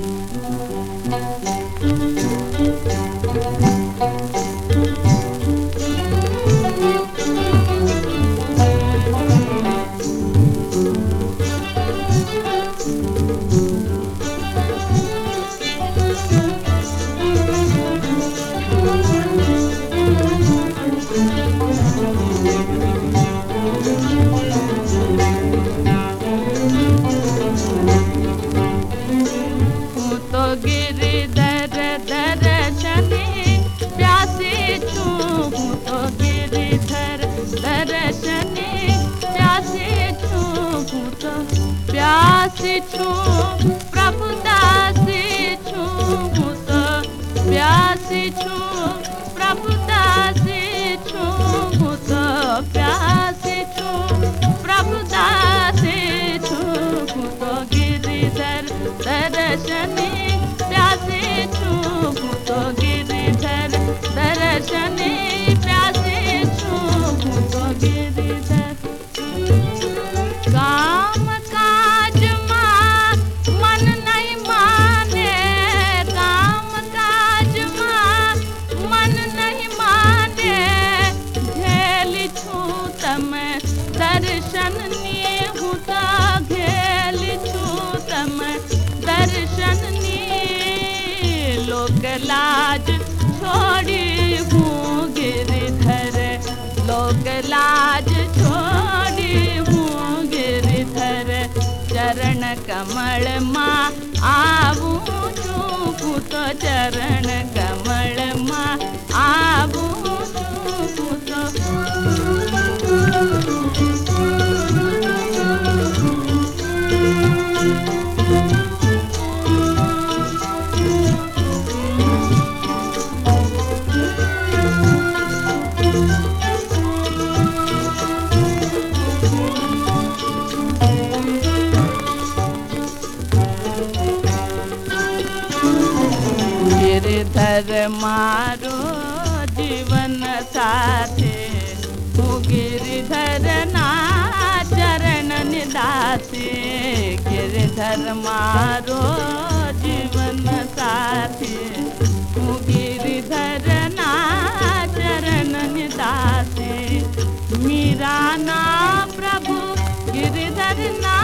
હું दर्शने प्यासे छू तो प्यासे छू। दर्शन ने हुता घेल छूतम। दर्शन ने लोक लाज छोड़ी हूँ गिरधर। लोक लाज छोड़ी हूँ गिरधर। चरण कमल माँ आवू चूकू तो चरण धर मारो जीवन साथे हो गिरधर ना चरण निदासे गिरधर मारो जीवन साथे हो गिरधर ना चरण निदासे मीरा ना प्रभु गिरधर ना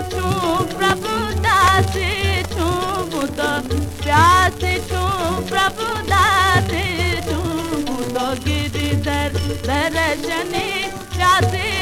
प्यासी छू प्रभु दासी छूत प्यासी छू प्रभु दासी छूत गिरधर दर्शने प्यासी छू